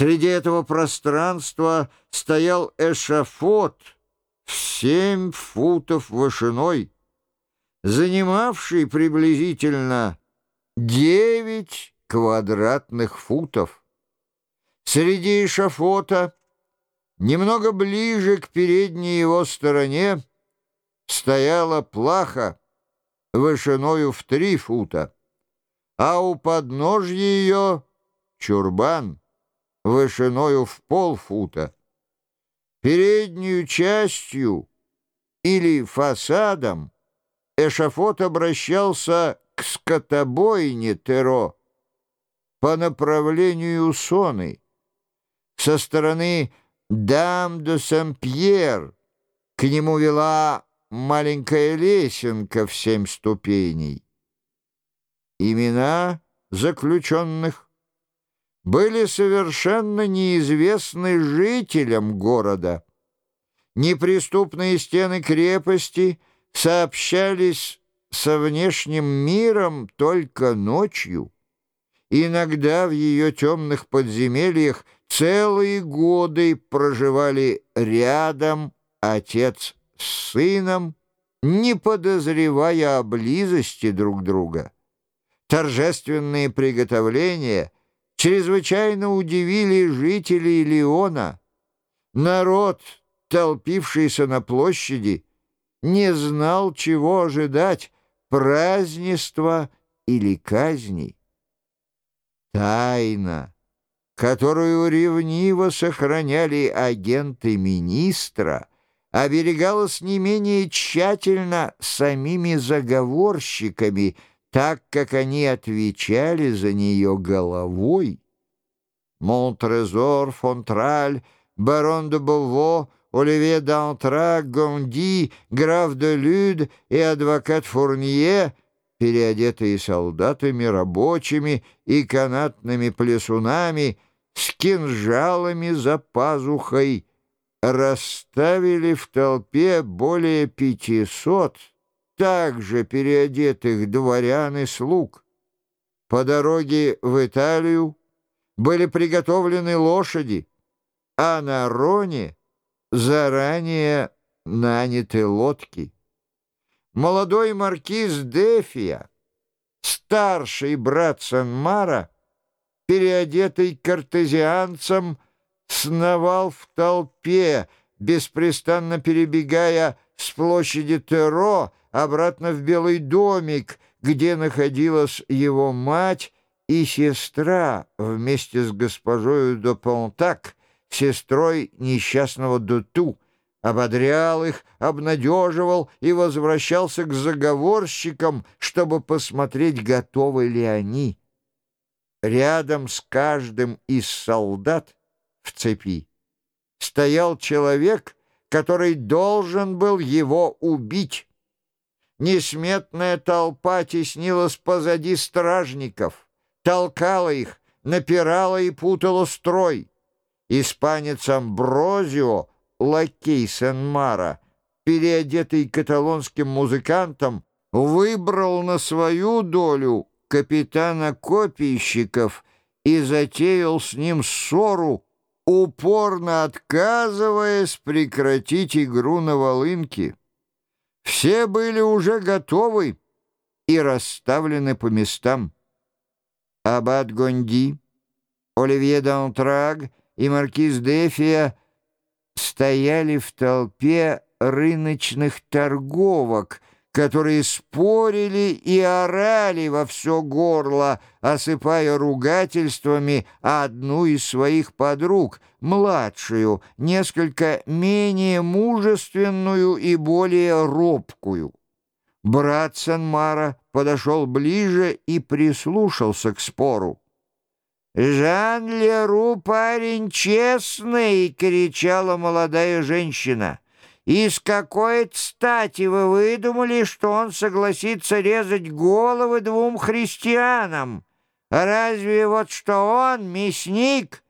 Среди этого пространства стоял эшафот в семь футов вышиной, занимавший приблизительно девять квадратных футов. Среди эшафота, немного ближе к передней его стороне, стояла плаха вышиною в три фута, а у подножья ее чурбан вышиною в полфута. Переднюю частью или фасадом эшафот обращался к скотобойне Теро по направлению Соны. Со стороны Дам де Сен-Пьер к нему вела маленькая лесенка в семь ступеней. Имена заключенных были совершенно неизвестны жителям города. Неприступные стены крепости сообщались со внешним миром только ночью. Иногда в ее темных подземельях целые годы проживали рядом отец с сыном, не подозревая о близости друг друга. Торжественные приготовления — чрезвычайно удивили жителей Леона. Народ, толпившийся на площади, не знал, чего ожидать — празднества или казни. Тайна, которую ревниво сохраняли агенты министра, оберегалась не менее тщательно самими заговорщиками — так как они отвечали за нее головой. Монтрезор, Фонтраль, барон де Beauvau, Оливье d'Антра, Гонди, граф де Люд и адвокат Фурнье, переодетые солдатами, рабочими и канатными плесунами, с кинжалами за пазухой, расставили в толпе более пятисот также переодетых дворян и слуг. По дороге в Италию были приготовлены лошади, а на Роне заранее наняты лодки. Молодой маркиз Дефия, старший брат Санмара, переодетый картезианцем, сновал в толпе, беспрестанно перебегая с площади Теро обратно в Белый домик, где находилась его мать и сестра вместе с госпожою де Понтак, сестрой несчастного Дуту, ободрял их, обнадеживал и возвращался к заговорщикам, чтобы посмотреть, готовы ли они. Рядом с каждым из солдат в цепи стоял человек, который должен был его убить. Несметная толпа теснилась позади стражников, толкала их, напирала и путала строй. Испанец Амброзио, лакей Сен-Мара, переодетый каталонским музыкантом, выбрал на свою долю капитана копийщиков и затеял с ним ссору, упорно отказываясь прекратить игру на волынке. Все были уже готовы и расставлены по местам. Аббат Гонди, Оливье Даунтраг и маркиз Дефия стояли в толпе рыночных торговок — которые спорили и орали во все горло, осыпая ругательствами одну из своих подруг, младшую, несколько менее мужественную и более робкую. Брат Санмара подошел ближе и прислушался к спору. «Жан Леру парень честный!» — кричала молодая женщина. И с какой стати вы выдумали, что он согласится резать головы двум христианам? Разве вот что он мясник?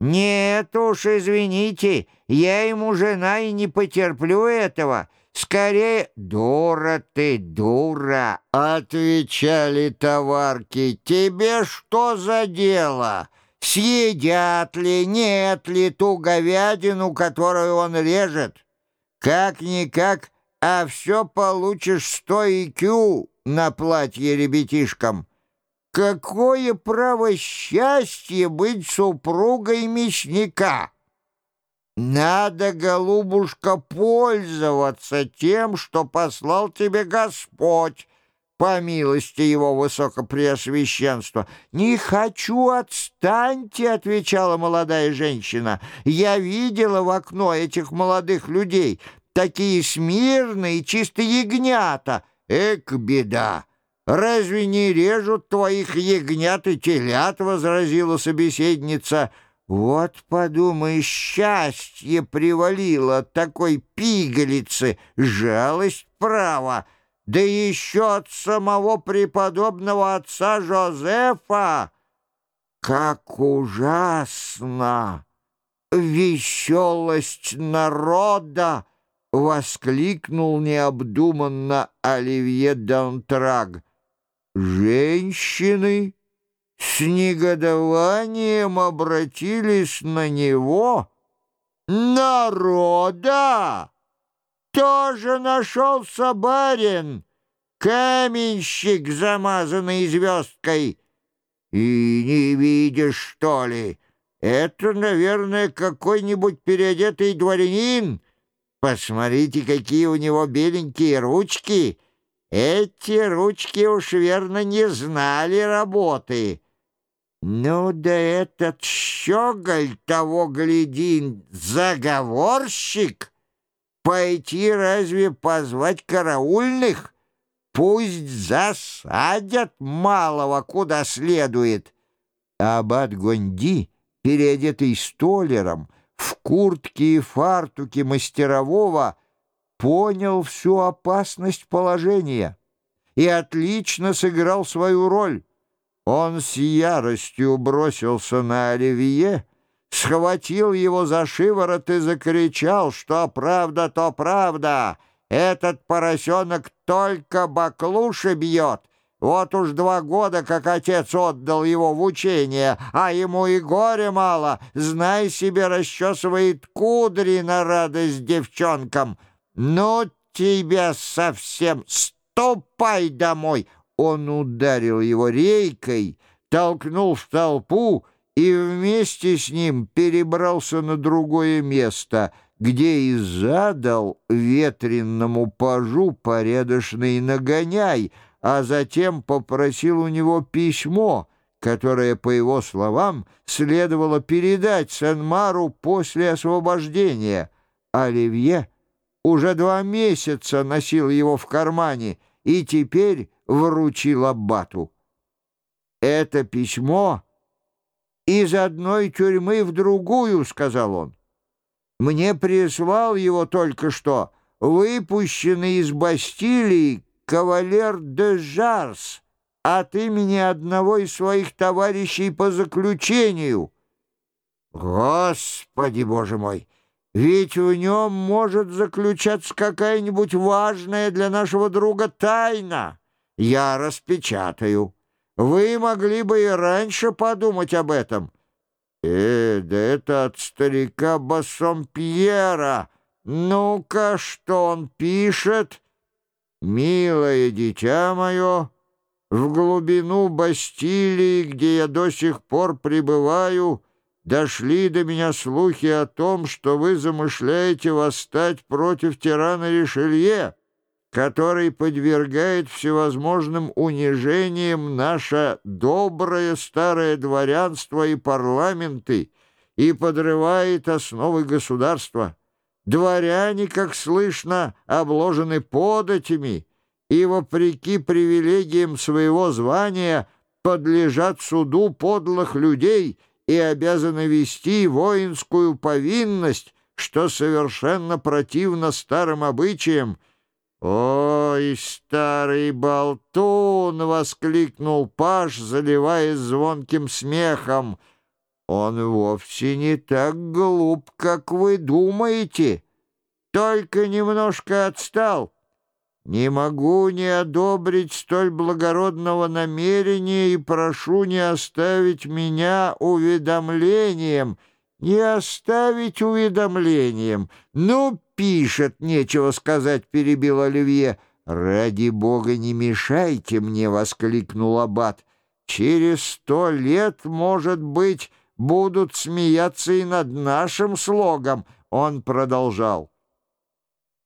Нет уж, извините, я ему жена и не потерплю этого. Скорее, дура ты, дура, отвечали товарки. Тебе что за дело? съедят ли, нет ли ту говядину, которую он режет. Как-никак, а все получишь сто икю на платье ребятишкам. Какое право счастье быть супругой мясника! Надо, голубушка, пользоваться тем, что послал тебе Господь, по милости его высокопреосвященства. «Не хочу, отстаньте!» — отвечала молодая женщина. «Я видела в окно этих молодых людей, такие смирные, чисто ягнята. Эк, беда! Разве не режут твоих ягнят и телят?» — возразила собеседница. Вот, подумай, счастье привалило такой пигалицы, жалость права, да еще от самого преподобного отца Жозефа. Как ужасно! Веселость народа! — воскликнул необдуманно Оливье Дантраг. «Женщины!» с негодованием обратились на него. «Народа! Тоже нашелся барин, каменщик, замазанный звездкой. И не видишь, что ли? Это, наверное, какой-нибудь переодетый дворянин. Посмотрите, какие у него беленькие ручки. Эти ручки уж верно не знали работы». Ну да этот щеголь того гляди, заговорщик. Пойти разве позвать караульных? Пусть засадят малого куда следует. Аббат Гонди, переодетый столером, в куртке и фартуке мастерового, понял всю опасность положения и отлично сыграл свою роль. Он с яростью бросился на Оливье, схватил его за шиворот и закричал, что правда, то правда. Этот поросенок только баклуши бьет. Вот уж два года, как отец отдал его в учение, а ему и горе мало. Знай себе, расчесывает кудри на радость девчонкам. Ну, тебя совсем ступай домой!» Он ударил его рейкой, толкнул в толпу и вместе с ним перебрался на другое место, где и задал ветренному пажу порядочный нагоняй, а затем попросил у него письмо, которое, по его словам, следовало передать Сен-Мару после освобождения. Оливье уже два месяца носил его в кармане и теперь вручил аббату. «Это письмо из одной тюрьмы в другую», — сказал он. «Мне прислал его только что выпущенный из Бастилии кавалер де Жарс от имени одного из своих товарищей по заключению». «Господи, боже мой!» Ведь в нем может заключаться какая-нибудь важная для нашего друга тайна я распечатаю. Вы могли бы и раньше подумать об этом. Э, да это от старика Бассомпьера. Ну-ка, что он пишет? «Милое дитя мое, в глубину Бастилии, где я до сих пор пребываю, дошли до меня слухи о том, что вы замышляете восстать против тирана Ришелье» который подвергает всевозможным унижениям наше доброе старое дворянство и парламенты и подрывает основы государства. Дворяне, как слышно, обложены податями и, вопреки привилегиям своего звания, подлежат суду подлых людей и обязаны вести воинскую повинность, что совершенно противно старым обычаям, «Ой, старый болтун!» — воскликнул Паш, заливаясь звонким смехом. «Он вовсе не так глуп, как вы думаете, только немножко отстал. Не могу не одобрить столь благородного намерения и прошу не оставить меня уведомлением. Не оставить уведомлением. Ну, пишет, нечего сказать, перебил Оливье. «Ради бога, не мешайте мне!» — воскликнул Аббат. «Через сто лет, может быть, будут смеяться и над нашим слогом!» Он продолжал.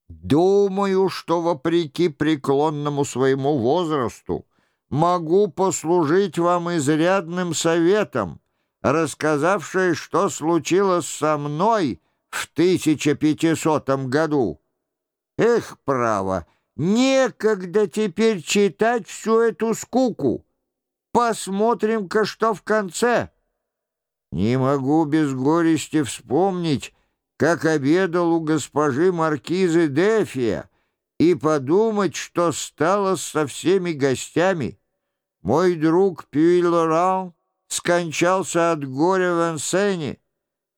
Думаю, что, вопреки преклонному своему возрасту, могу послужить вам изрядным советом, рассказавший, что случилось со мной в 1500 году. Эх, право, некогда теперь читать всю эту скуку. Посмотрим-ка, что в конце. Не могу без горести вспомнить, как обедал у госпожи маркизы Дефия, и подумать, что стало со всеми гостями. Мой друг Пюйлоран скончался от горя в Ансене.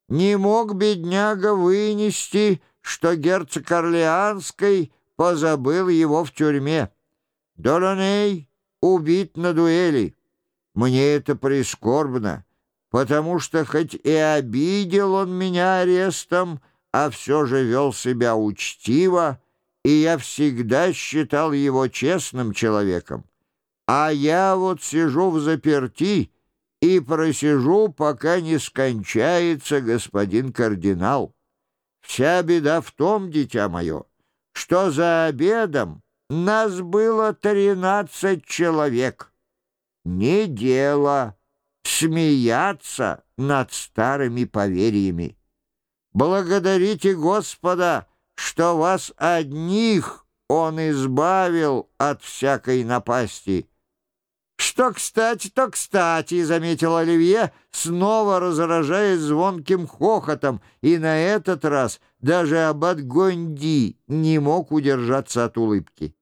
Не мог бедняга вынести, что герцог Орлеанской позабыл его в тюрьме. Долоней убит на дуэли. Мне это прискорбно потому что хоть и обидел он меня арестом, а все же вел себя учтиво, и я всегда считал его честным человеком. А я вот сижу в заперти и просижу, пока не скончается господин кардинал. Вся беда в том, дитя мое, что за обедом нас было тринадцать человек. Не дело смеяться над старыми поверьями. Благодарите Господа, что вас одних Он избавил от всякой напасти. «Что кстати, то кстати», — заметил Оливье, снова разражаясь звонким хохотом, и на этот раз даже аббат Гонди не мог удержаться от улыбки.